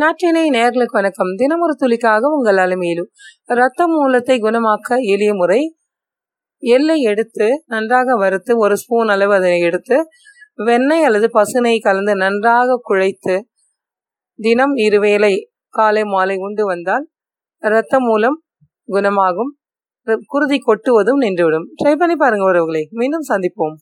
நாட்டினை நேர்களுக்கு வணக்கம். தினமொரு துளிக்காக உங்கள் அலுமையிலும் இரத்த மூலத்தை குணமாக்க எளிய முறை எள்ளை எடுத்து நன்றாக வறுத்து ஒரு ஸ்பூன் அளவு அதனை எடுத்து வெண்ணெய் அல்லது பசுனை கலந்து நன்றாக குழைத்து தினம் இருவேளை காலை மாலை உண்டு வந்தால் இரத்த மூலம் குணமாகும். குருதி கொட்டுவதும் நின்றுவிடும். ட்ரை பண்ணி பாருங்க உறவுகளை. மீண்டும் சந்திப்போம்.